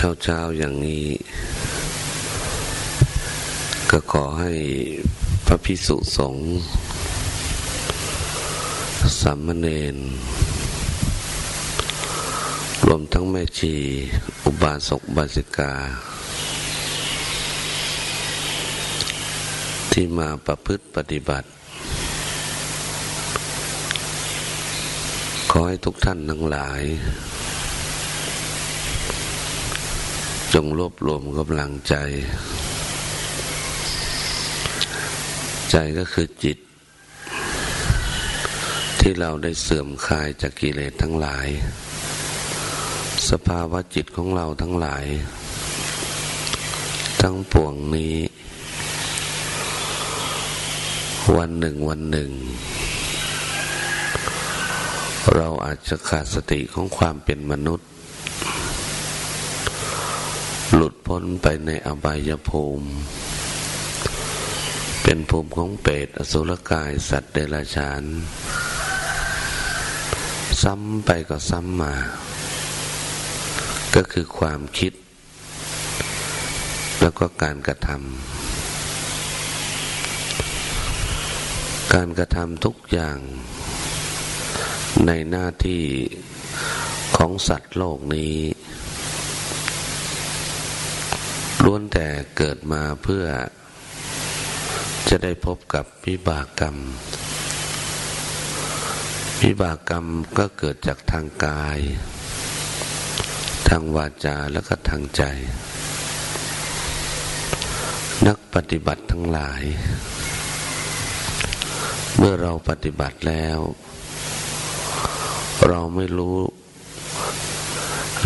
เช้าเช้าอย่างนี้ ก็ขอให้พระพิสุสงฆ์สามเณรรวมทั้งแม่ชี อุบาสกบาสิกา ที่มาประพฤติปฏิบัติ ขอให้ทุกท่านทั้งหลาย จงรวบรวมกำลังใจ ใจก็คือจิต ที่เราได้เสื่อมคลายจากกิเลสทั้งหลาย สภาวะจิตของเราทั้งหลาย ทั้งปวงนี้ วันหนึ่งวันหนึ่ง เราอาจจะขาดสติของความเป็นมนุษย์ หลุดพ้นไปในอบายภูมิ เป็นภูมิของเปรตอสุรกายสัตว์เดรัจฉาน ซ้ำไปก็ซ้ำมา ก็คือความคิด แล้วก็การกระทำการกระทำทุกอย่างในหน้าที่ของสัตว์โลกนี้ ล้วนแต่เกิดมาเพื่อจะได้พบกับวิบากกรรม วิบากกรรมก็เกิดจากทางกาย ทางวาจาและก็ทางใจ นักปฏิบัติทั้งหลาย เมื่อเราปฏิบัติแล้ว เราไม่รู้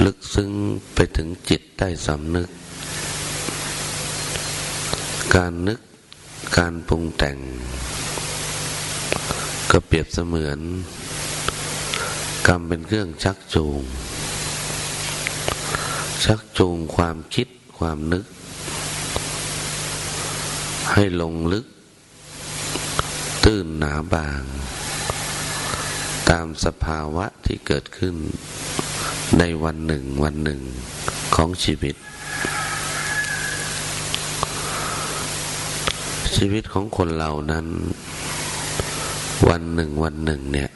ลึกซึ้งไปถึงจิตใต้สำนึก การนึกการปรุงแต่ง ก็เปรียบเสมือน กรรมเป็นเครื่องชักจูง ชักจูงความคิดความนึก ให้ลงลึก ตื้นหนาบาง ตามสภาวะที่เกิดขึ้นในวันหนึ่งวันหนึ่งของชีวิต ชีวิตของคนเหล่านั้น วันหนึ่งวันหนึ่งเนี่ย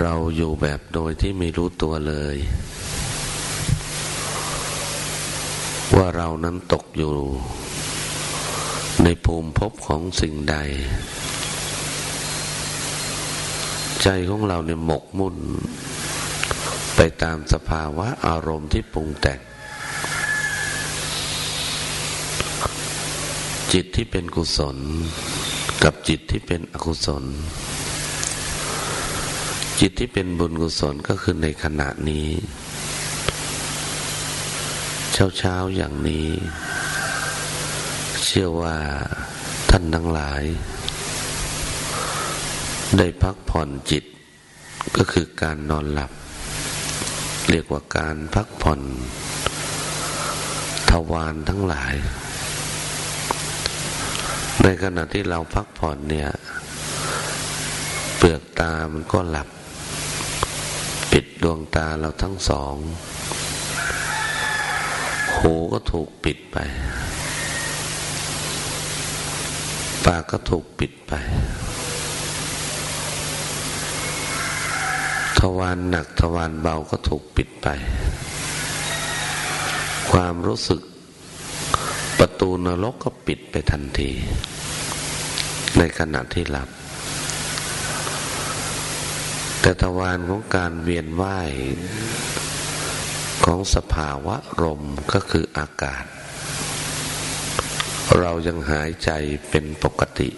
เราอยู่แบบโดยที่ไม่รู้ตัวเลย ว่าเรานั้นตกอยู่ ในภูมิภพของสิ่งใด ใจของเราเนี่ยหมกมุ่น ไปตามสภาวะอารมณ์ที่ปรุงแต่ง จิตที่เป็นกุศล กับจิตที่เป็นอกุศล จิตที่เป็นบุญกุศลก็คือในขณะนี้ เช้าเช้าอย่างนี้ เชื่อว่าท่านทั้งหลาย ได้พักผ่อนจิต ก็คือการนอนหลับ เรียกว่าการพักผ่อนทวารทั้งหลาย ในขณะที่เราพักผ่อนเนี่ย เปลือกตามันก็หลับ ปิดดวงตาเราทั้งสอง หูก็ถูกปิดไป ปากก็ถูกปิดไป ทวารหนักทวารเบาก็ถูกปิดไป ความรู้สึก ประตูนรกก็ปิดไปทันที ในขณะที่หลับ แต่ทวารของการเวียนว่ายของสภาวะลมก็คืออากาศ เรายังหายใจเป็นปกติ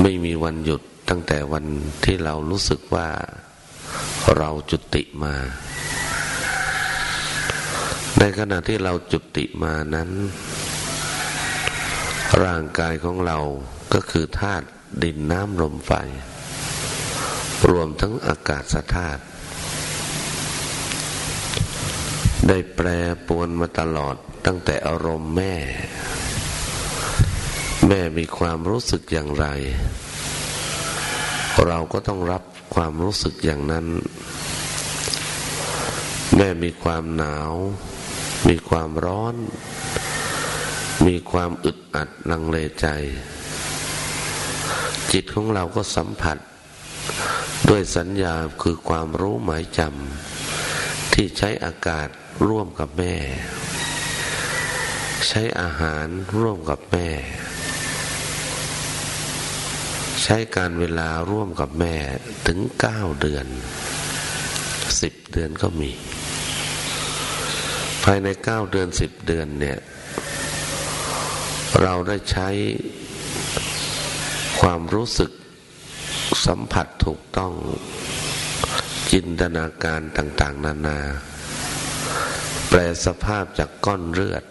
ไม่มีวันหยุดตั้งแต่วันที่เรารู้สึกว่าเราจุติมา ในขณะที่เราจุติมานั้น ร่างกายของเราก็คือธาตุดินน้ำลมไฟ รวมทั้งอากาศธาตุได้แปรปวนมาตลอดตั้งแต่อารมณ์แม่ แม่มีความรู้สึกอย่างไร เราก็ต้องรับความรู้สึกอย่างนั้น แม่มีความหนาว มีความร้อน มีความอึดอัดลังเลใจ จิตของเราก็สัมผัส ด้วยสัญญาคือความรู้หมายจำที่ใช้อากาศร่วมกับแม่ ใช้อาหารร่วมกับแม่ ใช้การเวลาร่วมกับแม่ถึงเก้าเดือนสิบเดือนก็มีายในเก้าเดือนสิบเดือนเนี่ย เราได้ใช้ความรู้สึกสัมผัสถูกต้องจินตนาการต่าง ๆ นานา แปลสภาพจากก้อนเลือด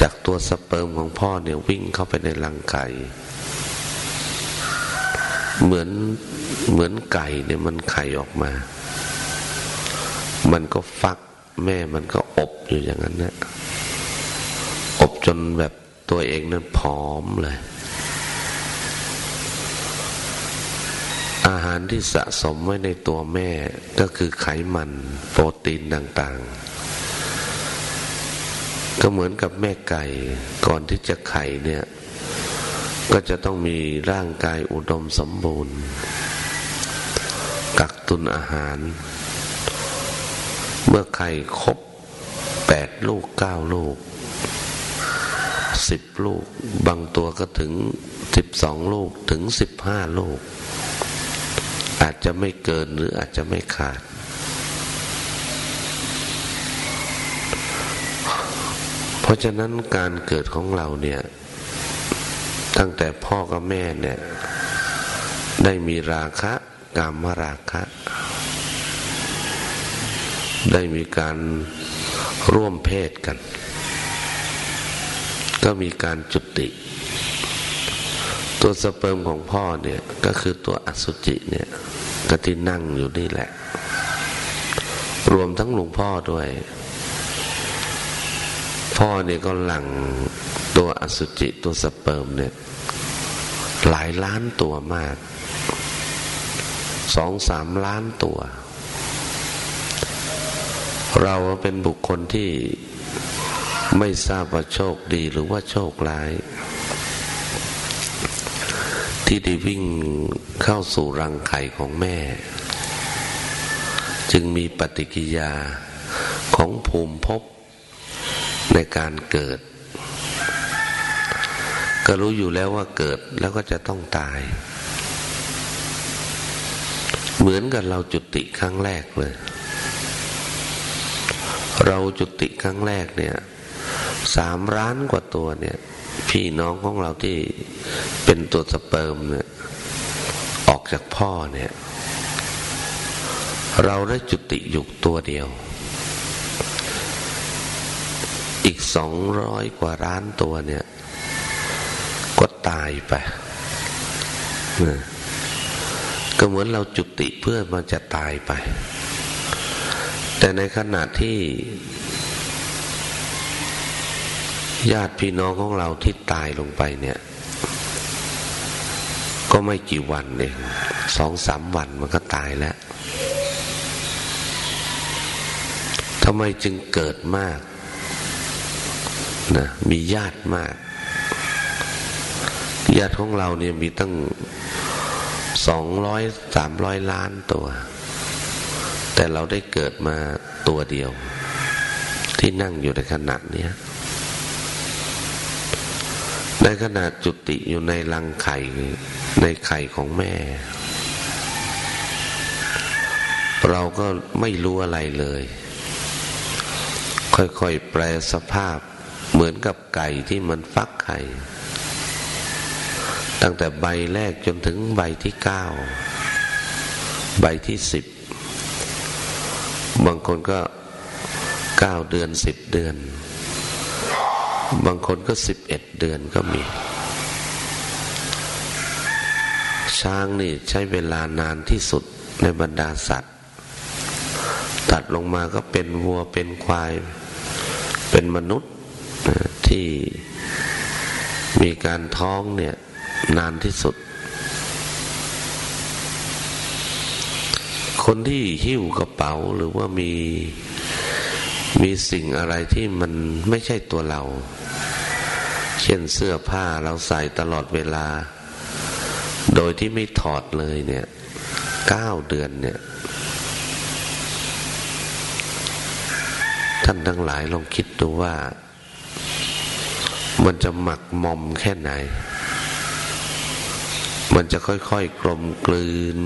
จากตัวสเปิร์มของพ่อเนี่ยวิ่งเข้าไปในรังไก่เหมือนเหมือนไก่เนี่ยมันไข่ออกมา มันก็ฟักแม่มันก็อบอยู่อย่างนั้นนะอบจนแบบตัวเองนั้นผอมเลย อาหารที่สะสมไว้ในตัวแม่ก็คือไขมัน โปรตีนต่าง ๆ ก็เหมือนกับแม่ไก่ก่อนที่จะไข่เนี่ย ก็จะต้องมีร่างกายอุดมสมบูรณ์ กักตุนอาหาร เมื่อไข่ครบแปดลูกเก้าลูกสิบลูก บางตัวก็ถึงสิบสองลูกถึงสิบห้าลูก อาจจะไม่เกินหรืออาจจะไม่ขาด เพราะฉะนั้นการเกิดของเราเนี่ย ตั้งแต่พ่อกับแม่เนี่ย ได้มีราคะกามราคะ ได้มีการร่วมเพศกัน ก็มีการจุติ ตัวสเปิร์มของพ่อเนี่ยก็คือตัวอสุจิเนี่ยก็ที่นั่งอยู่นี่แหละ รวมทั้งหลวงพ่อด้วย พ่อเนี่ยก็หลั่งตัวอสุจิตัวสเปิร์มเนี่ย หลายล้านตัวมากสองสามล้านตัว เราเป็นบุคคลที่ไม่ทราบว่าโชคดีหรือว่าโชคร้าย ที่ได้วิ่งเข้าสู่รังไข่ของแม่ จึงมีปฏิกิยาของภูมิภพในการเกิด ก็รู้อยู่แล้วว่าเกิดแล้วก็จะต้องตาย เหมือนกับเราจุติครั้งแรกเลย เราจุติครั้งแรกเนี่ยสามล้านกว่าตัวเนี่ย พี่น้องของเราที่เป็นตัวสเปิร์มเนี่ยออกจากพ่อเนี่ย เราได้จุติอยู่ตัวเดียว อีกสองร้อยกว่าล้านตัวเนี่ย ก็ตายไปก็เหมือนเราจุติเพื่อมันจะตายไป แต่ในขณะที่ ญาติพี่น้องของเราที่ตายลงไปเนี่ย ก็ไม่กี่วันเองสองสามวันมันก็ตายแล้วทำไมจึงเกิดมากนะมีญาติมาก ญาติของเราเนี่ยมีตั้งสองร้อยสามร้อยล้านตัว แต่เราได้เกิดมาตัวเดียว ที่นั่งอยู่ในขณะนี้ในขณะจุติอยู่ในรังไข่ ในไข่ของแม่ เราก็ไม่รู้อะไรเลย ค่อยๆแปลสภาพเหมือนกับไก่ที่มันฟักไข่ ตั้งแต่ใบแรกจนถึงใบที่เก้า ใบที่สิบ บางคนก็เก้าเดือนสิบเดือน บางคนก็สิบเอ็ดเดือนก็มี ช้างนี่ใช้เวลานานที่สุดในบรรดาสัตว์ ตัดลงมาก็เป็นวัวเป็นควาย เป็นมนุษย์ที่มีการท้องเนี่ยนานที่สุด คนที่หิ้วกระเป๋าหรือว่ามีมีสิ่งอะไรที่มันไม่ใช่ตัวเรา เช่นเสื้อผ้าเราใส่ตลอดเวลา โดยที่ไม่ถอดเลยเนี่ยเก้าเดือนเนี่ย ท่านทั้งหลายลองคิดดูว่า มันจะหมักมอมแค่ไหน มันจะค่อยๆกลมกลืน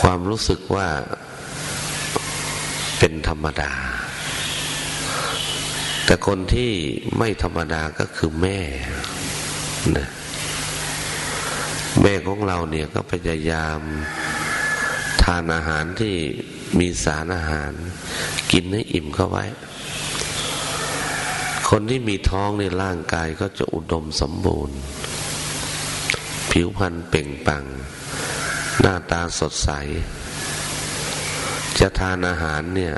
ความรู้สึกว่าเป็นธรรมดา แต่คนที่ไม่ธรรมดาก็คือแม่นะแม่ของเราเนี่ยก็พยายามทานอาหารที่มีสารอาหาร กินให้อิ่มเข้าไว้ คนที่มีท้องในร่างกายก็จะอุดมสมบูรณ์ ผิวพรรณเปล่งปัง หน้าตาสดใส จะทานอาหารเนี่ย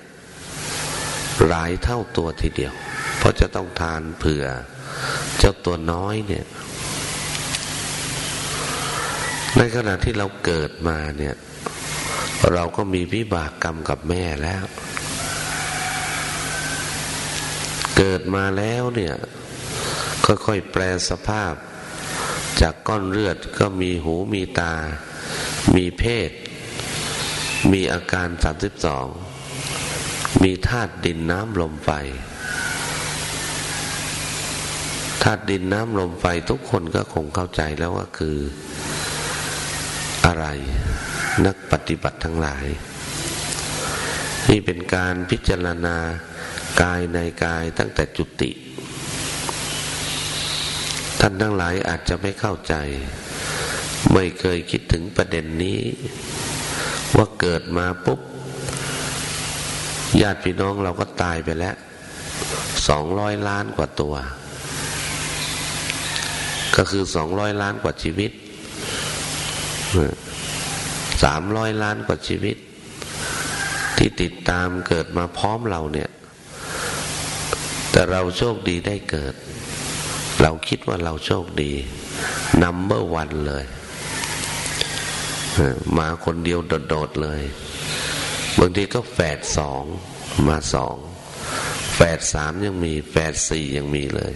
หลายเท่าตัวทีเดียว เพราะจะต้องทานเผื่อ เจ้าตัวน้อยเนี่ย ในขณะที่เราเกิดมาเนี่ย เราก็มีวิบากกรรมกับแม่แล้ว เกิดมาแล้วเนี่ย ค่อยๆแปลสภาพ จากก้อนเลือดก็มีหูมีตา มีเพศ มีอาการสามสิบสอง มีธาตุดินน้ำลมไฟ ธาตุดินน้ำลมไฟทุกคนก็คงเข้าใจแล้วว่าคืออะไร นักปฏิบัติทั้งหลาย นี่เป็นการพิจารณากายในกายตั้งแต่จุติ ท่านทั้งหลายอาจจะไม่เข้าใจ ไม่เคยคิดถึงประเด็นนี้ ว่าเกิดมาปุ๊บ ญาติพี่น้องเราก็ตายไปแล้วสองร้อยล้านกว่าตัว ก็คือสองร้อยล้านกว่าชีวิตสามร้อยล้านกว่าชีวิต ที่ติดตามเกิดมาพร้อมเราเนี่ย แต่เราโชคดีได้เกิด เราคิดว่าเราโชคดีนัมเบอร์วันเลย มาคนเดียวโดดๆเลย บางทีก็แฝดสองมาสองแฝดสามยังมีแฝดสี่ยังมีเลย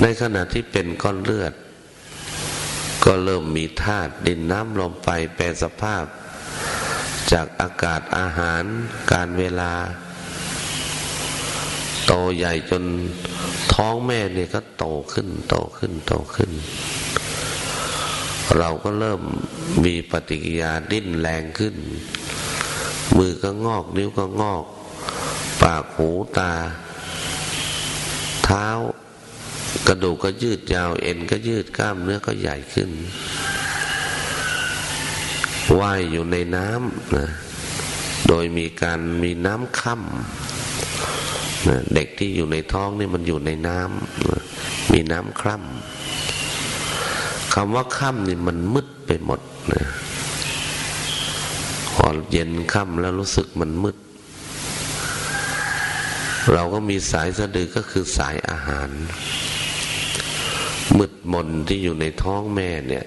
ในขณะที่เป็นก้อนเลือด ก็เริ่มมีธาตุดินน้ำลมไฟแปรสภาพ จากอากาศอาหารการเวลา ตใหญ่จนท้องแม่เนี่ยก็โตขึ้น โตขึ้น โตขึ้น เราก็เริ่มมีปฏิกิริยาดิ้นแรงขึ้น มือก็งอก นิ้วก็งอก ปากหูตา เท้ากระดูกก็ยืดยาวเอ็นก็ยืดกล้ามเนื้อก็ใหญ่ขึ้นว่ายอยู่ในน้ำนะโดยมีการมีน้ำค่ำ เด็กที่อยู่ในท้องนี่มันอยู่ในน้ำมีน้ำคร่ำคำว่าค่ำนี่มันมืดไปหมดนะพอเย็นค่ำแล้วรู้สึกมันมืด เราก็มีสายสะดือก็คือสายอาหาร มืดมนที่อยู่ในท้องแม่เนี่ย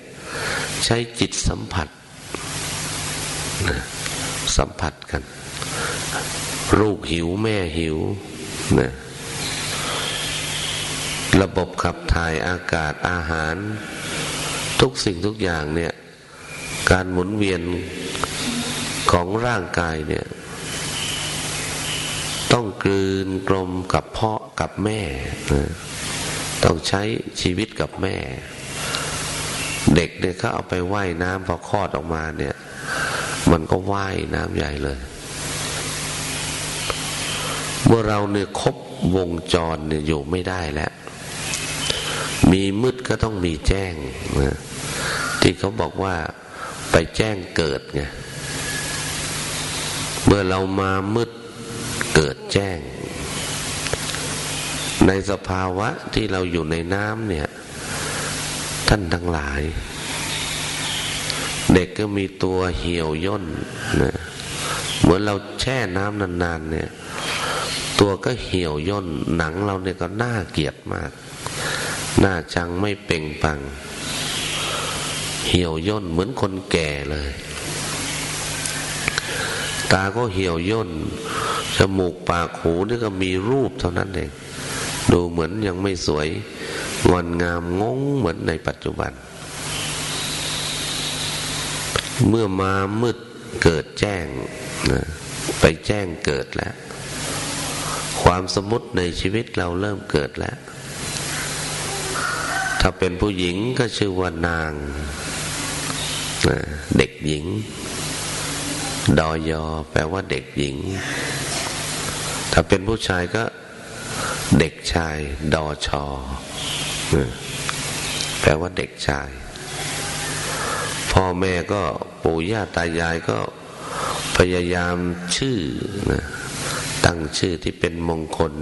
ใช้จิตสัมผัสสัมผัสกัน ลูกหิวแม่หิว นะระบบขับถ่ายอากาศอาหาร ทุกสิ่งทุกอย่างเนี่ย การหมุนเวียนของร่างกายเนี่ย ต้องกลืนกลมกับพ่อกับแม่นะต้องใช้ชีวิตกับแม่ เด็กเนี่ยเขาเอาไปไว่ายน้ำพอคลอดออกมาเนี่ย มันก็ว่ายน้ำใหญ่เลย เมื่อเราเนี่ยครบวงจรเนี่ยอยู่ไม่ได้แล้ว มีมืดก็ต้องมีแจ้งนะที่เขาบอกว่าไปแจ้งเกิดไงเมื่อเรามามืดเกิดแจ้ง ในสภาวะที่เราอยู่ในน้ำเนี่ย ท่านทั้งหลาย เด็กก็มีตัวเหี่ยวย่นนะเหมือนเราแช่น้ำนานๆเนี่ย ตัวก็เหี่ยวย่นหนังเราเนี่ยก็น่าเกลียดมากหน้าจังไม่เป่งปัง เหี่ยวย่นเหมือนคนแก่เลย ตาก็เหี่ยวย่นจมูกปากหูนี่ก็มีรูปเท่านั้นเองดูเหมือนยังไม่สวยงอนงามงงเหมือนในปัจจุบัน เมื่อมามืดเกิดแจ้งนะไปแจ้งเกิดแล้ว ความสมมติในชีวิตเราเริ่มเกิดแล้ว ถ้าเป็นผู้หญิงก็ชื่อว่านาง เด็กหญิง ดอยอแปลว่าเด็กหญิง ถ้าเป็นผู้ชายก็เด็กชาย ดอชอแปลว่าเด็กชาย พ่อแม่ก็ปู่ย่าตายายก็พยายามชื่อนะ ตั้งชื่อที่เป็นมงคล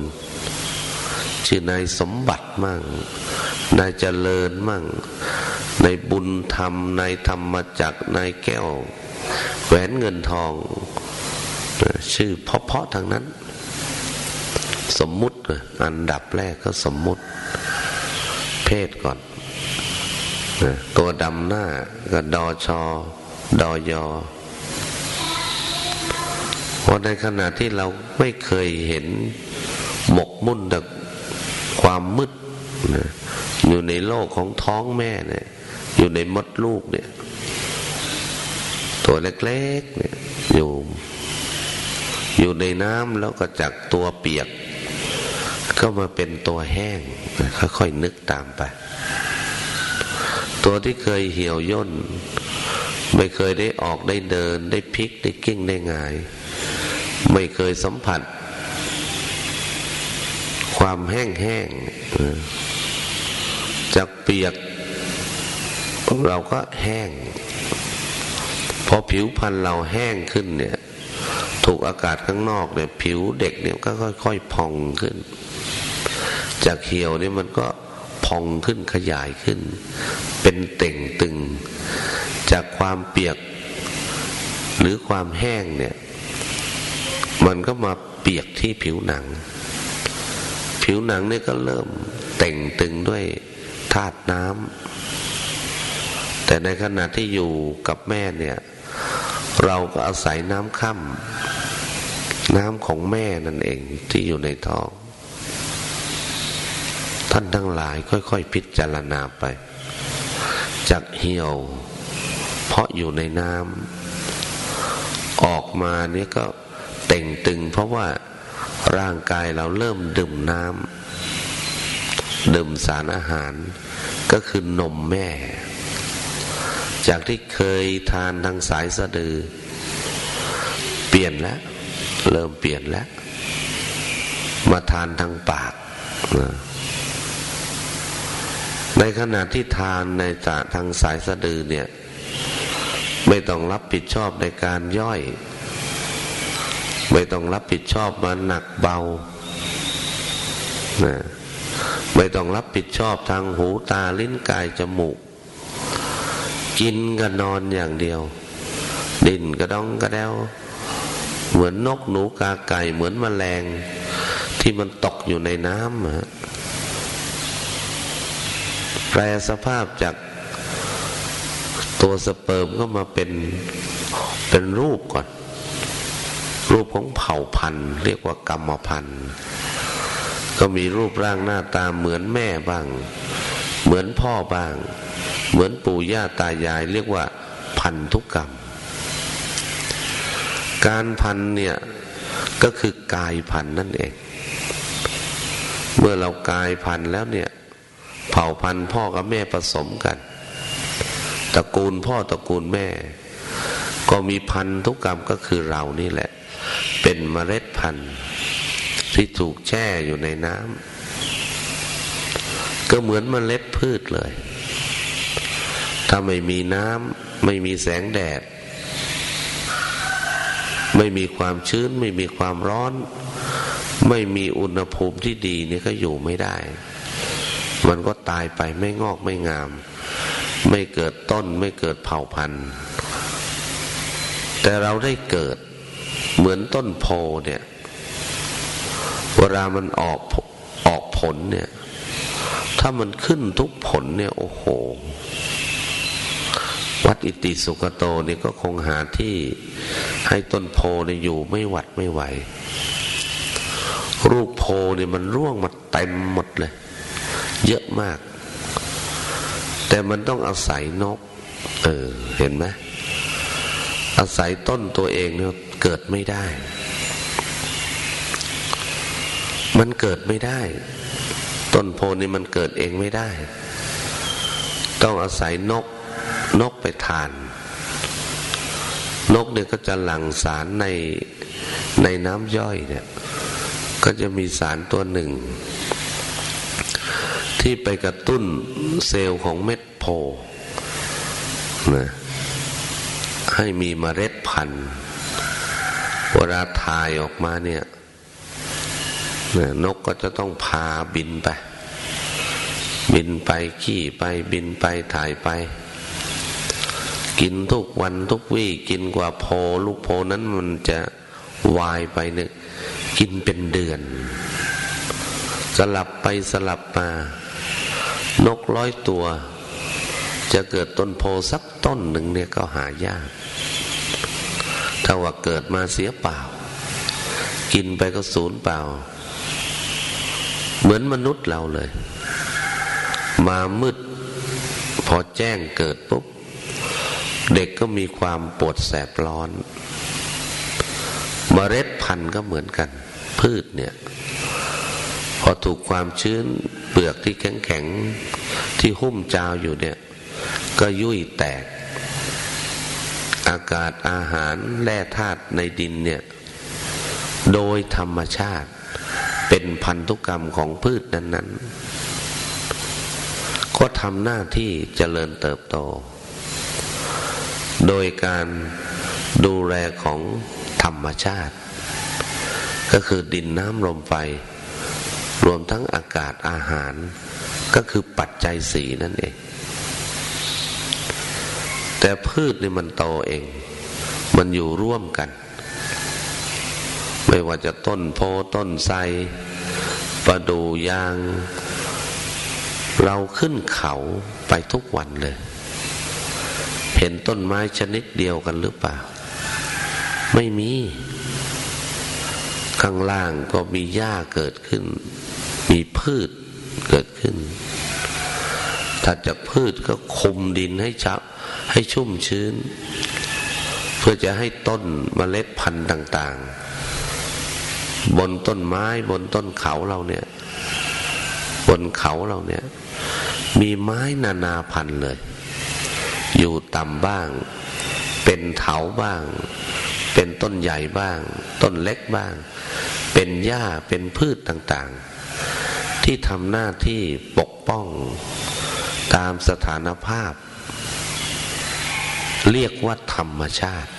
ชื่อนายสมบัติมั่งนายเจริญมั่งในบุญธรรมนายธรรมจักนายแก้ว แหวนเงินทอง ชื่อเพาะๆทางนั้น สมมุติอันดับแรกก็สมมุติ เพศก่อนตัวดำหน้าก็ดอชอดอยอ พราะในขณะที่เราไม่เคยเห็นหมกมุ่นแต่ความมืดนะอยู่ในโลกของท้องแม่เนี่ย อยู่ในมดลูกเนี่ย ตัวเล็กๆเนี่ยอยู่อยู่ในน้ำแล้วก็จากตัวเปียก ก็มาเป็นตัวแห้งค่อยๆนึกตามไป ตัวที่เคยเหี่ยวย่น ไม่เคยได้ออกได้เดิน ได้พลิกได้กิ้งได้งาย ไม่เคยสัมผัส ความแห้งๆจากเปียกเราก็แห้ง พอผิวพรรณเราแห้งขึ้นเนี่ย ถูกอากาศข้างนอกเนี่ย ผิวเด็กเนี่ยก็ค่อยๆพองขึ้น จากเหี่ยวเนี่ยมันก็พองขึ้นขยายขึ้น เป็นเต่งตึง จากความเปียก หรือความแห้งเนี่ย มันก็มาเปียกที่ผิวหนัง ผิวหนังเนี่ยก็เริ่มเต่งตึงด้วยธาตุน้ำแต่ในขณะที่อยู่กับแม่เนี่ย เราก็อาศัยน้ำค่ำน้ำของแม่นั่นเองที่อยู่ในท้องท่านทั้งหลายค่อย ๆ พิจารณาไป จากเหี่ยว เพราะอยู่ในน้ำออกมาเนี่ยก็เต่งตึง เพราะว่าร่างกายเราเริ่มดื่มน้ำดื่มสารอาหาร ก็คือนมแม่ จากที่เคยทานทางสายสะดือ เปลี่ยนแล้ว เริ่มเปลี่ยนแล้ว มาทานทางปากนะในขณะที่ทานในจาทางสายสะดือเนี่ย ไม่ต้องรับผิดชอบในการย่อย ไม่ต้องรับผิดชอบมาหนักเบานะไม่ต้องรับผิดชอบทางหูตาลิ้นกายจมูก กินก็นอนอย่างเดียว ดินกระดองกระเดวเหมือนนกหนูกาไก่เหมือนมแมลง ที่มันตกอยู่ในน้ำฮะแปลสภาพจาก ตัวสเปิร์มก็มาเป็นเป็นรูปก่อน รูปของเผ่าพันธุ์ เรียกว่ากรรมพันธุ์ ก็มีรูปร่างหน้าตาเหมือนแม่บ้าง เหมือนพ่อบ้าง เหมือนปู่ย่าตายาย เรียกว่าพันธุกกรรม การพันเนี่ยก็คือกายพันนั่นเอง เมื่อเรากายพันแล้วเนี่ย เผ่าพันพ่อกับแม่ผสมกัน ตระกูลพ่อตระกูลแม่ ก็มีพันธุกรรมก็คือเรานี่แหละ เป็นเมล็ดพันธุ์ที่ถูกแช่อยู่ในน้ำก็เหมือนเมล็ดพืชเลย ถ้าไม่มีน้ำไม่มีแสงแดด ไม่มีความชื้น ไม่มีความร้อน ไม่มีอุณหภูมิที่ดีนี่ก็อยู่ไม่ได้ มันก็ตายไปไม่งอกไม่งาม ไม่เกิดต้นไม่เกิดเผ่าพันธุ์ แต่เราได้เกิดเหมือนต้นโพเนี่ย เวลามันออกออกผลเนี่ย ถ้ามันขึ้นทุกผลเนี่ย โอ้โห วัดอิติสุกโตนี่ก็คงหาที่ให้ต้นโพนี่อยู่ไม่หวัดไม่ไหว รูปโพเนี่ยมันร่วงมาเต็มหมดเลย เยอะมาก แต่มันต้องอาศัยนก เออ เห็นไหมอาศัยต้นตัวเองเนี่ยเกิดไม่ได้ มันเกิดไม่ได้ ต้นโพนี่มันเกิดเองไม่ได้ ต้องอาศัยนก นกไปทาน นกเนี่ยก็จะหลั่งสารในในน้ำย่อยเนี่ย ก็จะมีสารตัวหนึ่ง ที่ไปกระตุ้นเซลล์ของเม็ดโพนะให้มีเมล็ดพันธุ์เวลาทายออกมาเนี่ยนกก็จะต้องพาบินไป บินไปขี่ไปบินไปถ่ายไป กินทุกวันทุกวี่กินกว่าโพลูกโพนั้นมันจะวายไปเนี่ยกินเป็นเดือน สลับไปสลับมา นกร้อยตัว จะเกิดต้นโพสักต้นหนึ่งเนี่ยก็หายาก ถ้าว่าเกิดมาเสียเปล่า กินไปก็ศูนย์เปล่า เหมือนมนุษย์เราเลย มามืด พอแจ้งเกิดปุ๊บ เด็กก็มีความปวดแสบร้อนเมล็ดพันธุ์ก็เหมือนกัน พืชเนี่ย พอถูกความชื้นเปลือกที่แข็งแข็งที่หุ้มจาวอยู่เนี่ย ก็ยุ่ยแตก อากาศอาหารแร่ธาตุในดินเนี่ย โดยธรรมชาติ เป็นพันธุกรรมของพืชนั้น ๆ ก็ทำหน้าที่เจริญเติบโต โดยการดูแลของธรรมชาติ ก็คือดินน้ำลมไฟ รวมทั้งอากาศอาหารก็คือปัจจัยสีนั่นเอง แต่พืชนี่มันโตเอง มันอยู่ร่วมกัน ไม่ว่าจะต้นโพต้นไทรประดูยาง เราขึ้นเขาไปทุกวันเลย เห็นต้นไม้ชนิดเดียวกันหรือเปล่า ไม่มี ข้างล่างก็มีหญ้าเกิดขึ้น มีพืชเกิดขึ้นถ้าจะพืชก็คุมดินให้ชับให้ชุ่มชื้น เพื่อจะให้ต้นมเมล็ดพันธุ์ต่าง ๆ บนต้นไม้บนต้นเขาเราเนี่ย บนเขาเราเนี่ย มีไม้นานาพันธุ์เลย อยู่ต่ำบ้าง เป็นเถาบ้าง เป็นต้นใหญ่บ้าง ต้นเล็กบ้าง เป็นหญ้าเป็นพืชต่าง ๆ ที่ทำหน้าที่ปกป้องตามสถานภาพ เรียกว่าธรรมชาติ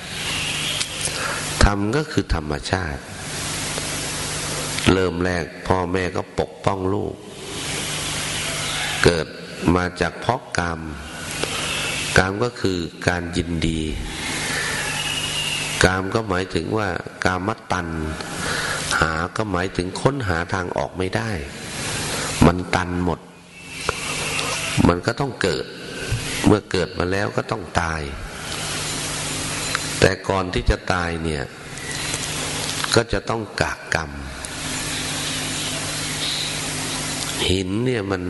ธรรมก็คือธรรมชาติ เริ่มแรกพ่อแม่ก็ปกป้องลูก เกิดมาจากเพราะกรรมกามก็คือการยินดีกามก็หมายถึงว่ากามตัน หาก็หมายถึงค้นหาทางออกไม่ได้ มันตันหมด มันก็ต้องเกิด เมื่อเกิดมาแล้วก็ต้องตาย แต่ก่อนที่จะตายเนี่ย ก็จะต้องกากกรรม หินเนี่ยมัน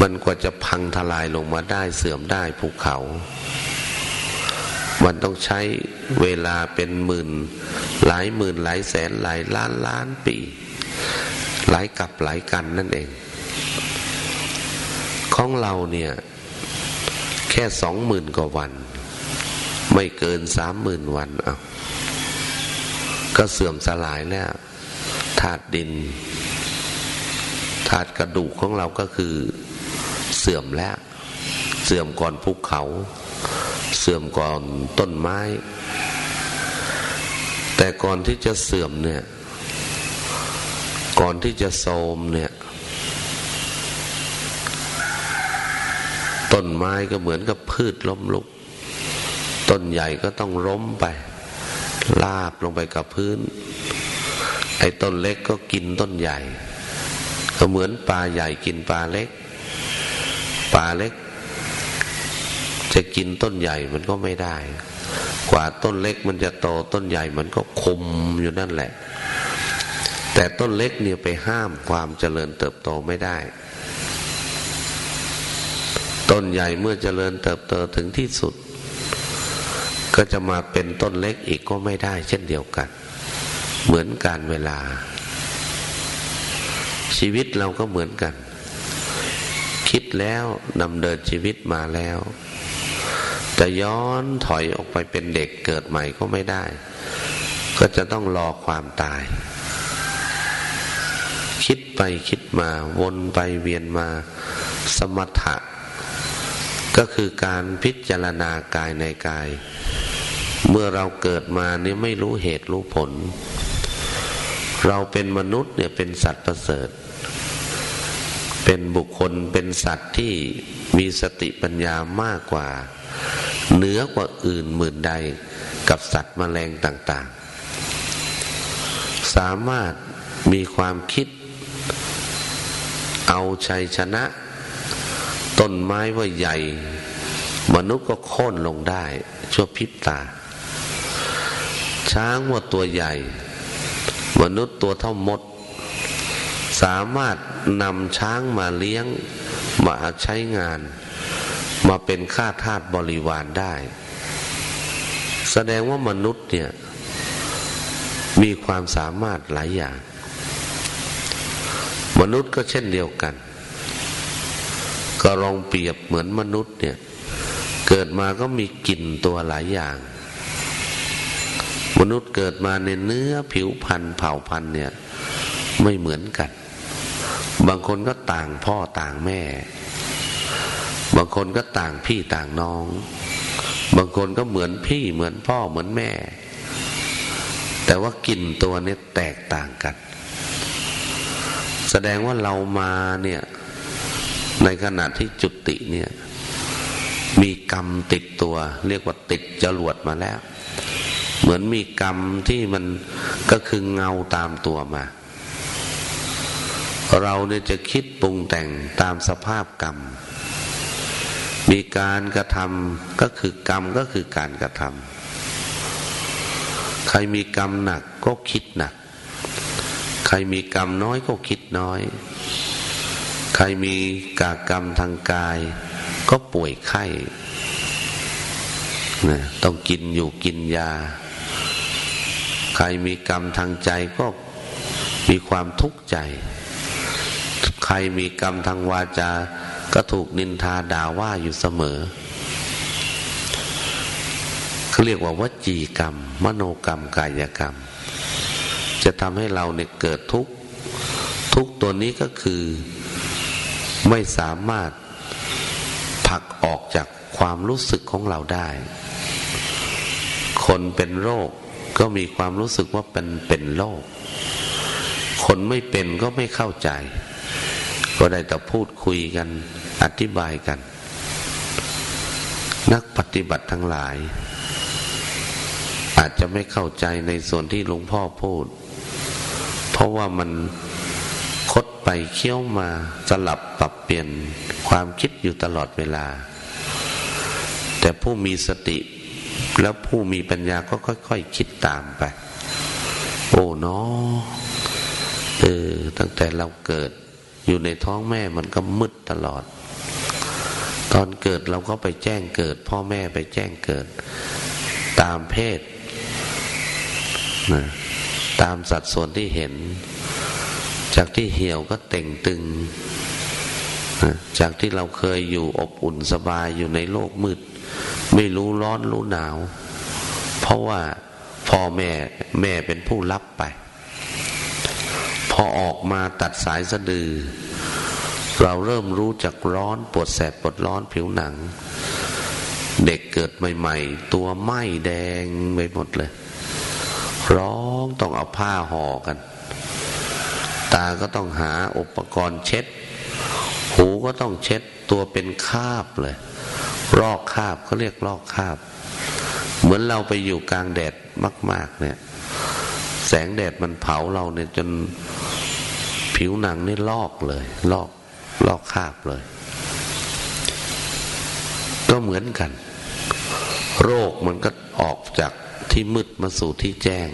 มันกว่าจะพังทลายลงมาได้เสื่อมได้ภูเขา มันต้องใช้เวลาเป็นหมื่น หลายหมื่นหลายแสนหลายล้านล้านปี หลายกับหลายกันนั่นเอง ของเราเนี่ย แค่สองหมื่นกว่าวัน ไม่เกินสามหมื่นวันเอาก็เสื่อมสลายแล้วธาตุดินธาตุกระดูกของเราก็คือเสื่อมแล้ว เสื่อมก่อนภูเขา เสื่อมก่อนต้นไม้ แต่ก่อนที่จะเสื่อมเนี่ย ก่อนที่จะโทมเนี่ย ต้นไม้ก็เหมือนกับพืชล้มลุก ต้นใหญ่ก็ต้องล้มไป ลาบลงไปกับพื้น ไอ้ต้นเล็กก็กินต้นใหญ่ก็เหมือนปลาใหญ่กินปลาเล็ก ปลาเล็ก จะกินต้นใหญ่มันก็ไม่ได้ กว่าต้นเล็กมันจะโตต้นใหญ่มันก็คมอยู่นั่นแหละ แต่ต้นเล็กเนี่ยไปห้ามความเจริญเติบโตไม่ได้ ต้นใหญ่เมื่อเจริญเติบโตถึงที่สุด ก็จะมาเป็นต้นเล็กอีกก็ไม่ได้ เช่นเดียวกัน เหมือนการเวลา ชีวิตเราก็เหมือนกัน คิดแล้วดำเนินชีวิตมาแล้วจะย้อนถอยออกไปเป็นเด็กเกิดใหม่ก็ไม่ได้ ก็จะต้องรอความตาย ไปคิดมาวนไปเวียนมา สมถะ ก็คือการพิจารณากายในกาย เมื่อเราเกิดมาเนี่ยไม่รู้เหตุรู้ผล เราเป็นมนุษย์เนี่ยเป็นสัตว์ประเสริฐ เป็นบุคคลเป็นสัตว์ที่มีสติปัญญามากกว่า เหนือกว่าอื่นหมื่นใดกับสัตว์มแมลงต่าง ๆ สามารถมีความคิด เอาชัยชนะ ต้นไม้ว่าใหญ่ มนุษย์ก็โค่นลงได้ชั่วพริบตา ช้างว่าตัวใหญ่ มนุษย์ตัวเท่ามด สามารถนำช้างมาเลี้ยง มาใช้งาน มาเป็นข้าทาสบริวารได้ แสดงว่ามนุษย์เนี่ย มีความสามารถหลายอย่าง มนุษย์ก็เช่นเดียวกัน ก็ลองเปรียบเหมือนมนุษย์เนี่ย เกิดมาก็มีกลิ่นตัวหลายอย่าง มนุษย์เกิดมาในเนื้อผิวพันธุ์เผ่าพันธุ์เนี่ย ไม่เหมือนกัน บางคนก็ต่างพ่อต่างแม่ บางคนก็ต่างพี่ต่างน้อง บางคนก็เหมือนพี่เหมือนพ่อเหมือนแม่ แต่ว่ากลิ่นตัวนี้แตกต่างกัน แสดงว่าเรามาเนี่ย ในขณะที่จุติเนี่ย มีกรรมติดตัว เรียกว่าติดจรวดมาแล้ว เหมือนมีกรรมที่มันก็คือเงาตามตัวมา เราเนี่ยจะคิดปรุงแต่งตามสภาพกรรม มีการกระทำก็คือกรรมก็คือการกระทำใครมีกรรมหนักก็คิดหนัก รมีกรรมน้อยก็คิดน้อย ใครมีกากรรมทางกาย ก็ป่วยไข้นะต้องกินอยู่กินยา ใครมีกรรมทางใจก็มีความทุกข์ใจ ใครมีกรรมทางวาจา ก็ถูกนินทาด่าว่าอยู่เสมอเขาเรียกว่าวจีกรรม มโนกรรมกายกรรม จะทำให้เราเนี่ยเกิดทุกข์ทุกตัวนี้ก็คือไม่สามารถผลักออกจากความรู้สึกของเราได้ คนเป็นโรคก็มีความรู้สึกว่าเป็นเป็นโรค คนไม่เป็นก็ไม่เข้าใจ ก็ได้แต่พูดคุยกันอธิบายกัน นักปฏิบัติทั้งหลาย อาจจะไม่เข้าใจในส่วนที่หลวงพ่อพูด ราะว่ามันคดไปเคี้ยวมาสลับปรับเปลี่ยนความคิดอยู่ตลอดเวลา แต่ผู้มีสติแล้วผู้มีปัญญาก็ค่อยๆคคิดตามไป โอ้เนาะเออตั้งแต่เราเกิดอยู่ในท้องแม่มันก็มืดตลอด ตอนเกิดเราก็ไปแจ้งเกิด พ่อแม่ไปแจ้งเกิด ตามเพศนะ ตามสัดส่วนที่เห็น จากที่เหี่ยวก็เต่งตึง จากที่เราเคยอยู่อบอุ่นสบายอยู่ในโลกมืด ไม่รู้ร้อนรู้หนาว เพราะว่าพ่อแม่แม่เป็นผู้รับไป พอออกมาตัดสายสะดือ เราเริ่มรู้จักร้อนปวดแสบปวดร้อนผิวหนัง เด็กเกิดใหม่ ๆ ตัวไหม้แดงไปหมดเลย ร้อ องต้องเอาผ้าห่อกัน ตาก็ต้องหาอุปกรณ์เช็ด หูก็ต้องเช็ดตัวเป็นคาบเลย รอกคาบเขาเรียกรอกคาบ เหมือนเราไปอยู่กลางแดดมาก ๆ เนี่ย แสงแดดมันเผาเราเนี่ยจนผิวหนังนี่ลอกเลย ลอกลอกคาบเลย ก็เหมือนกัน โรคมันก็ออกจาก ที่มืดมาสู่ที่แจ้ง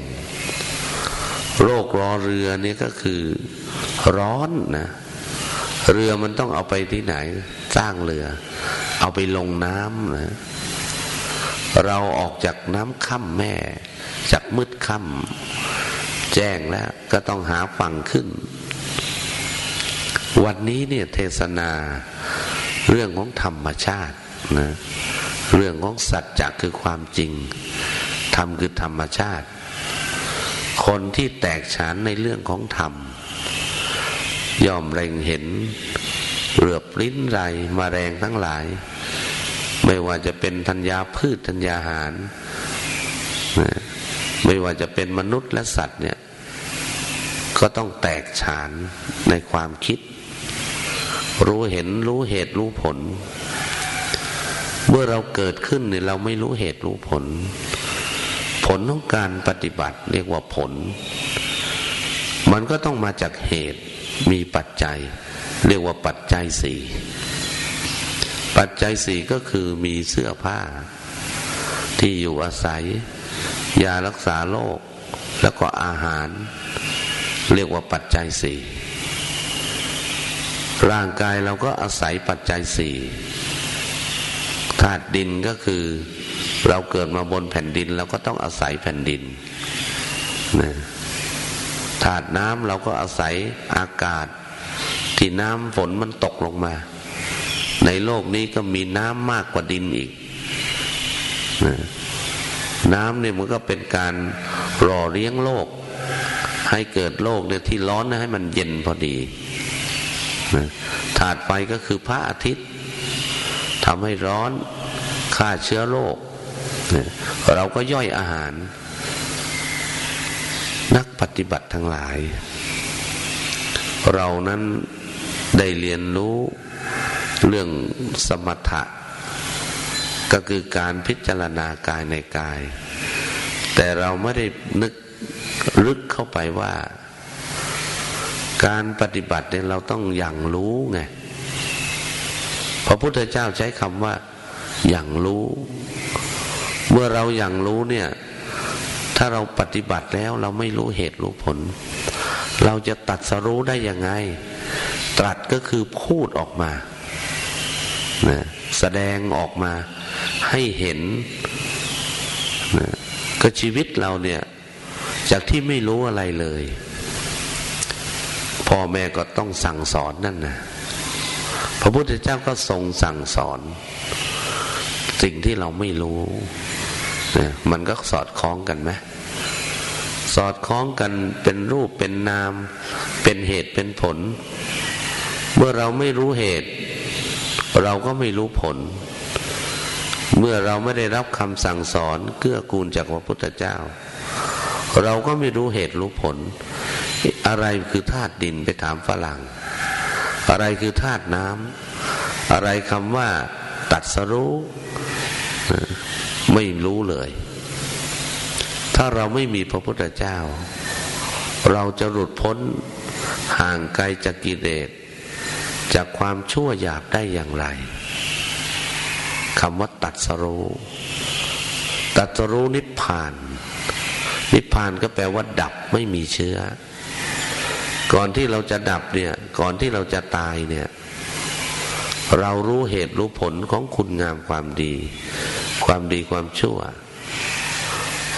โรครอเรือนี่ก็คือร้อนนะ เรือมันต้องเอาไปที่ไหน สร้างเรือ เอาไปลงน้ำนะ เราออกจากน้ำค่ำแม่ จากมืดค่ำแจ้งแล้ว ก็ต้องหาฝั่งขึ้น วันนี้เนี่ยเทศนาเรื่องของธรรมชาตินะเรื่องของสัจจะคือความจริง ธรรมคือธรรมชาติ คนที่แตกฉานในเรื่องของธรรม ย่อมเล็งเห็นเหลือบลิ้นไรมาแรงทั้งหลาย ไม่ว่าจะเป็นธัญญาพืชธัญญาหาร ไม่ว่าจะเป็นมนุษย์และสัตว์เนี่ย ก็ต้องแตกฉานในความคิด รู้เห็นรู้เหตุรู้ผลเมื่อเราเกิดขึ้นเนี่ยเราไม่รู้เหตุรู้ผล ผลของการปฏิบัติเรียกว่าผล มันก็ต้องมาจากเหตุมีปัจจัย เรียกว่าปัจจัยสี่ปัจจัยสี่ก็คือมีเสื้อผ้า ที่อยู่อาศัย ยารักษาโรคแล้วก็อาหาร เรียกว่าปัจจัยสี่ร่างกายเราก็อาศัยปัจจัยสี่ธาตุดินก็คือ เราเกิดมาบนแผ่นดิน เราก็ต้องอาศัยแผ่นดินนะถาดน้ำเราก็อาศัยอากาศ ที่น้ำฝนมันตกลงมา ในโลกนี้ก็มีน้ำมากกว่าดินอีกน้ำเนี่ยมันก็เป็นการรอเลี้ยงโลก ให้เกิดโลกเนี่ยที่ร้อนให้มันเย็นพอดีถาดไฟก็คือพระอาทิตย์ทำให้ร้อนฆ่าเชื้อโรค เราก็ย่อยอาหาร นักปฏิบัติทั้งหลาย เรานั้นได้เรียนรู้เรื่องสมถะ ก็คือการพิจารณากายในกาย แต่เราไม่ได้นึกลึกเข้าไปว่า การปฏิบัติเนี่ยเราต้องอย่างรู้ไงพระพุทธเจ้าใช้คำว่าอย่างรู้ เมื่อเราอย่างรู้เนี่ย ถ้าเราปฏิบัติแล้วเราไม่รู้เหตุรู้ผล เราจะตัดสรู้ได้ยังไง ตรัสก็คือพูดออกมานะแสดงออกมาให้เห็นนะก็ชีวิตเราเนี่ย จากที่ไม่รู้อะไรเลยพ่อแม่ก็ต้องสั่งสอนนั่นนะพระพุทธเจ้าก็ทรงสั่งสอน สิ่งที่เราไม่รู้ นะมันก็สอดคล้องกันไหมสอดคล้องกันเป็นรูปเป็นนาม เป็นเหตุเป็นผล เมื่อเราไม่รู้เหตุ เราก็ไม่รู้ผล เมื่อเราไม่ได้รับคำสั่งสอนเกื้อกูลจากพระพุทธเจ้า เราก็ไม่รู้เหตุรู้ผล อะไรคือธาตุดินไปถามฝรั่ง อะไรคือธาตุน้ำอะไรคำว่าตัดสรู้ ไม่รู้เลย ถ้าเราไม่มีพระพุทธเจ้า เราจะหลุดพ้นห่างไกลจากกิเลสจากความชั่วหยาบได้อย่างไรคำว่าตัดสรู้ตัดสรู้นิพพาน นิพพานก็แปลว่า ดับไม่มีเชื้อ ก่อนที่เราจะดับเนี่ย ก่อนที่เราจะตายเนี่ย เรารู้เหตุรู้ผลของคุณงามความดี ความดีความชั่ว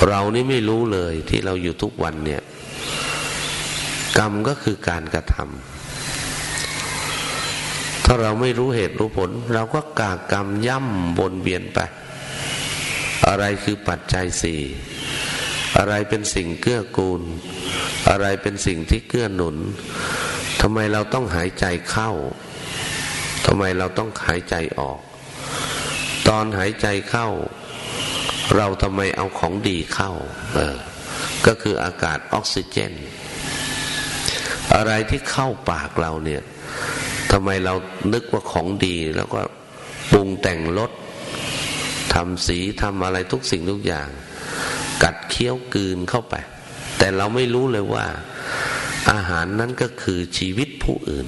เรานี่ไม่รู้เลยที่เราอยู่ทุกวันเนี่ย กรรมก็คือการกระทำถ้าเราไม่รู้เหตุรู้ผล เราก็กากรรมย่ำบนเบียนไป อะไรคือปัจจัยสี่อะไรเป็นสิ่งเกื้อกูล อะไรเป็นสิ่งที่เกื้อหนุนทำไมเราต้องหายใจเข้าทำไมเราต้องหายใจออก ตอนหายใจเข้า เราทำไมเอาของดีเข้า เออ ก็คืออากาศออกซิเจน อะไรที่เข้าปากเราเนี่ยทำไมเรานึกว่าของดี แล้วก็ปรุงแต่งรสทำสีทำอะไรทุกสิ่งทุกอย่าง กัดเคี้ยวกืนเข้าไป แต่เราไม่รู้เลยว่า อาหารนั้นก็คือชีวิตผู้อื่น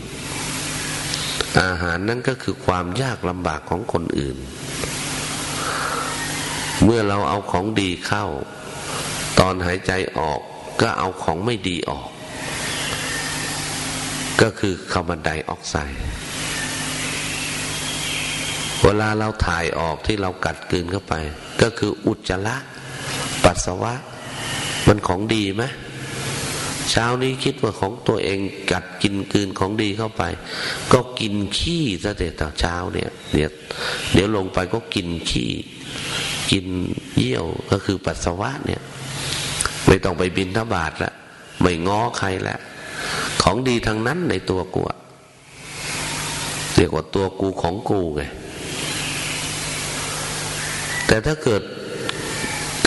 อาหารนั่นก็คือความยากลำบากของคนอื่น เมื่อเราเอาของดีเข้า ตอนหายใจออกก็เอาของไม่ดีออก ก็คือคาร์บอนไดออกไซด์เวลาเราถ่ายออกที่เรากัดกืนเข้าไป ก็คืออุจจาระปัสสาวะ มันของดีไหม เช้านี้คิดว่าของตัวเองกัดกินกืนของดีเข้าไป ก็กินขี้ซะแต่ตอนเช้าเนี่ยเดี๋ยวเดี๋ยวลงไปก็กินขี้ กินเยี่ยวก็คือปัสสาวะเนี่ย ไม่ต้องไปบินทบาทละไม่ง้อใครละของดีทางนั้นในตัวกูเรียกว่าตัวกูของกูไงแต่ถ้าเกิด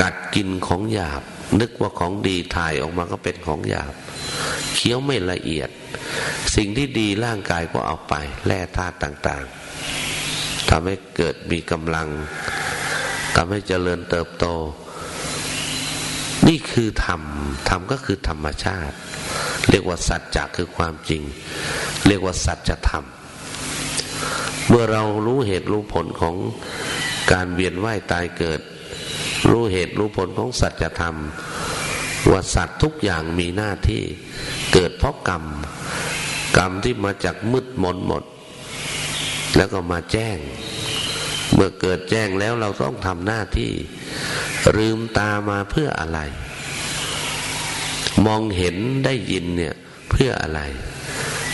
กัดกินของหยาบ นึกว่าของดีถ่ายออกมาก็เป็นของหยาบเคี้ยวไม่ละเอียด สิ่งที่ดีร่างกายก็เอาไป แร่ธาตุต่างๆทำให้เกิดมีกำลังทำให้เจริญเติบโต นี่คือธรรมธรรมก็คือธรรมชาติ เรียกว่าสัจจะคือความจริง เรียกว่าสัจธรรมเมื่อเรารู้เหตุรู้ผลของการเวียนว่ายตายเกิด รู้เหตุรู้ผลของสัจธรรม ว่าสัตว์ทุกอย่างมีหน้าที่เกิดเพราะกรรม กรรมที่มาจากมืดมนหมด แล้วก็มาแจ้ง เมื่อเกิดแจ้งแล้วเราต้องทำหน้าที่ลืมตามาเพื่ออะไร มองเห็นได้ยินเนี่ยเพื่ออะไร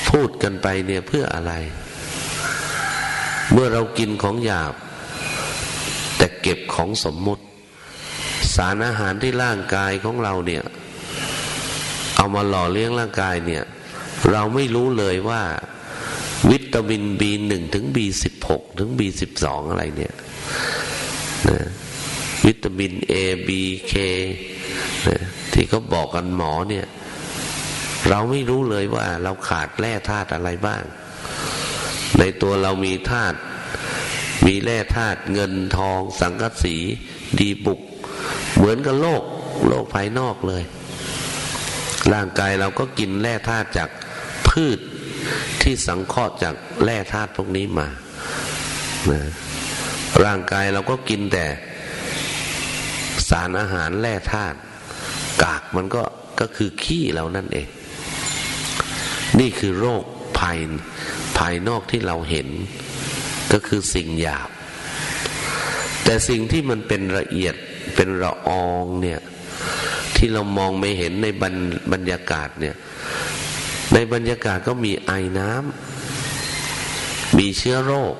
พูดกันไปเนี่ยเพื่ออะไร เมื่อเรากินของหยาบ แต่เก็บของสมมุติ สารอาหารที่ร่างกายของเราเนี่ย เอามาหล่อเลี้ยงร่างกายเนี่ย เราไม่รู้เลยว่า วิตามิน B1 ถึง B16 ถึง B12 อะไรเนี่ยนะวิตามิน A B K นะที่เขาบอกกันหมอเนี่ย เราไม่รู้เลยว่าเราขาดแร่ธาตุอะไรบ้าง ในตัวเรามีธาตุมีแร่ธาตุเงินทอง สังกะสี ดีบุก เหมือนกับโลกโลกภายนอกเลย ร่างกายเราก็กินแร่ธาตุจากพืชที่สังเคราะห์จากแร่ธาตุพวกนี้มานะร่างกายเราก็กินแต่สารอาหารแร่ธาตุกากมันก็ก็คือขี้เรานั่นเอง นี่คือโรคภายภายนอกที่เราเห็น ก็คือสิ่งหยาบ แต่สิ่งที่มันเป็นละเอียด เป็นละอองเนี่ย ที่เรามองไม่เห็นในบรรบรรยากาศเนี่ย ในบรรยากาศก็มีไอน้ำมีเชื้อโรค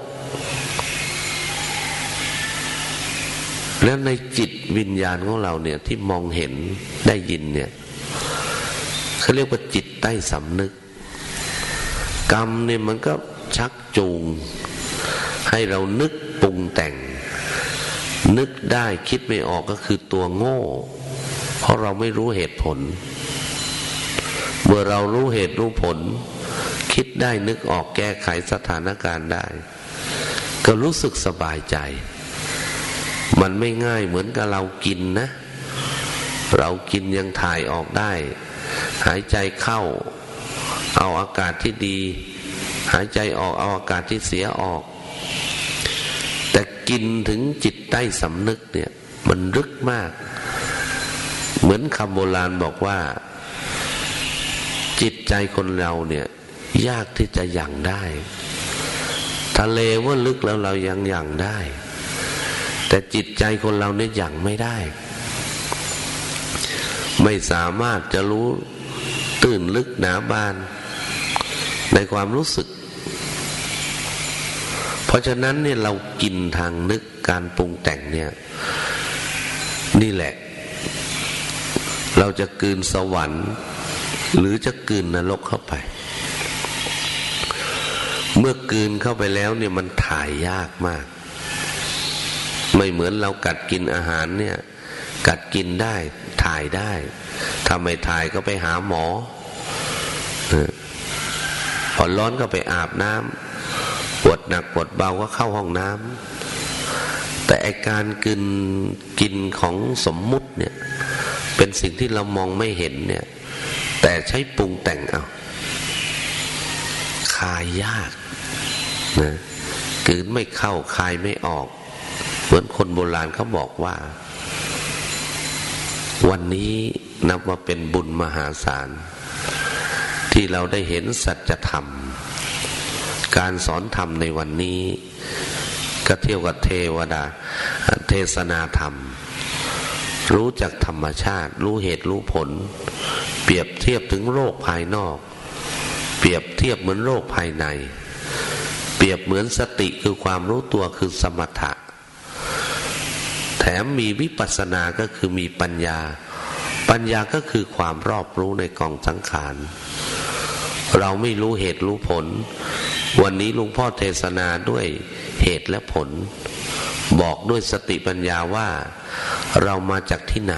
แล้วในจิตวิญญาณของเราเนี่ยที่มองเห็นได้ยินเนี่ยเขาเรียกว่าจิตใต้สำนึก กรรมเนี่ยมันก็ชักจูง ให้เรานึกปรุงแต่ง นึกได้คิดไม่ออกก็คือตัวโง่ เพราะเราไม่รู้เหตุผล เมื่อเรารู้เหตุรู้ผล คิดได้นึกออกแก้ไขสถานการณ์ได้ ก็รู้สึกสบายใจ มันไม่ง่ายเหมือนกับเรากินนะ เรากินยังถ่ายออกได้ หายใจเข้า เอาอากาศที่ดี หายใจออกเอาอากาศที่เสียออก กินถึงจิตใต้สำนึกเนี่ย มันลึกมาก เหมือนคำโบราณบอกว่า จิตใจคนเราเนี่ย ยากที่จะยั่งได้ ทะเลว่าลึกแล้วเรายังยั่งได้ แต่จิตใจคนเราเนี่ยยั่งไม่ได้ ไม่สามารถจะรู้ตื่นลึกหนาบาน ในความรู้สึก เพราะฉะนั้นเนี่ยเรากินทางนึกการปรุงแต่งเนี่ย นี่แหละ เราจะกืนสวรรค์ หรือจะกืนนรกเข้าไป เมื่อกืนเข้าไปแล้วเนี่ยมันถ่ายยากมาก ไม่เหมือนเรากัดกินอาหารเนี่ย กัดกินได้ถ่ายได้ถ้าไม่ถ่ายก็ไปหาหมอพอร้อนก็ไปอาบน้ำ ปวดหนักปวดเบาก็เข้าห้องน้ำแต่อาการกินกินของสมมุติเนี่ยเป็นสิ่งที่เรามองไม่เห็นเนี่ย แต่ใช้ปรุงแต่งเอาคายยากนะกืนไม่เข้าคายไม่ออก เหมือนคนโบราณเขาบอกว่า วันนี้นับว่าเป็นบุญมหาศาล ที่เราได้เห็นสัจธรรม การสอนธรรมในวันนี้ก็เที่ยวกับเทวดา เทศนาธรรม รู้จักธรรมชาติ รู้เหตุรู้ผล เปรียบเทียบถึงโรคภายนอก เปรียบเทียบเหมือนโรคภายใน เปรียบเหมือนสติคือความรู้ตัวคือสมถะ แถมมีวิปัสสนาก็คือมีปัญญา ปัญญาก็คือความรอบรู้ในกองสังขารเราไม่รู้เหตุรู้ผล วันนี้ลุงพ่อเทศนาด้วยเหตุและผล บอกด้วยสติปัญญาว่าเรามาจากที่ไหน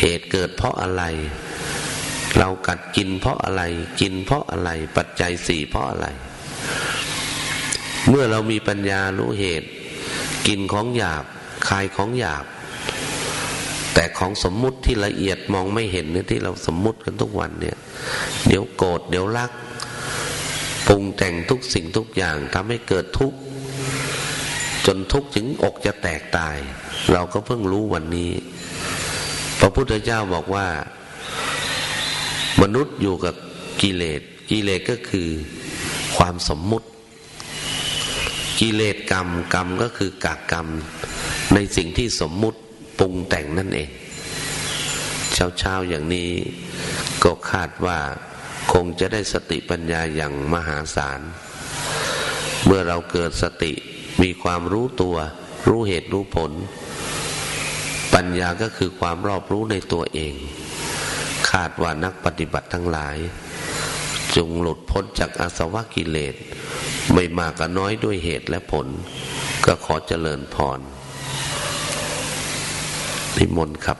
เหตุเกิดเพราะอะไร เรากัดกินเพราะอะไร กินเพราะอะไร ปัจจัยสี่เพราะอะไร เมื่อเรามีปัญญารู้เหตุ กินของหยาบคายของหยาบ แต่ของสมมุติที่ละเอียดมองไม่เห็นเนี่ยที่เราสมมุติกันทุกวันเนี่ย เดี๋ยวโกรธเดี๋ยวรัก ปรุงแต่งทุกสิ่งทุกอย่างทำให้เกิดทุกข์จนทุกข์ถึงอกจะแตกตาย เราก็เพิ่งรู้วันนี้ พระพุทธเจ้าบอกว่า มนุษย์อยู่กับกิเลสกิเลสก็คือความสมมุติ กิเลสกรรมกรรมก็คือกากกรรม ในสิ่งที่สมมุติปรุงแต่งนั่นเองเช้าๆอย่างนี้ก็คาดว่า คงจะได้สติปัญญาอย่างมหาศาล เมื่อเราเกิดสติมีความรู้ตัว รู้เหตุรู้ผล ปัญญาก็คือความรอบรู้ในตัวเอง คาดว่านักปฏิบัติทั้งหลาย จงหลุดพ้นจากอาสวะกิเลส ไม่มากก็น้อยด้วยเหตุและผล ก็ขอเจริญพรนิมนต์ครับ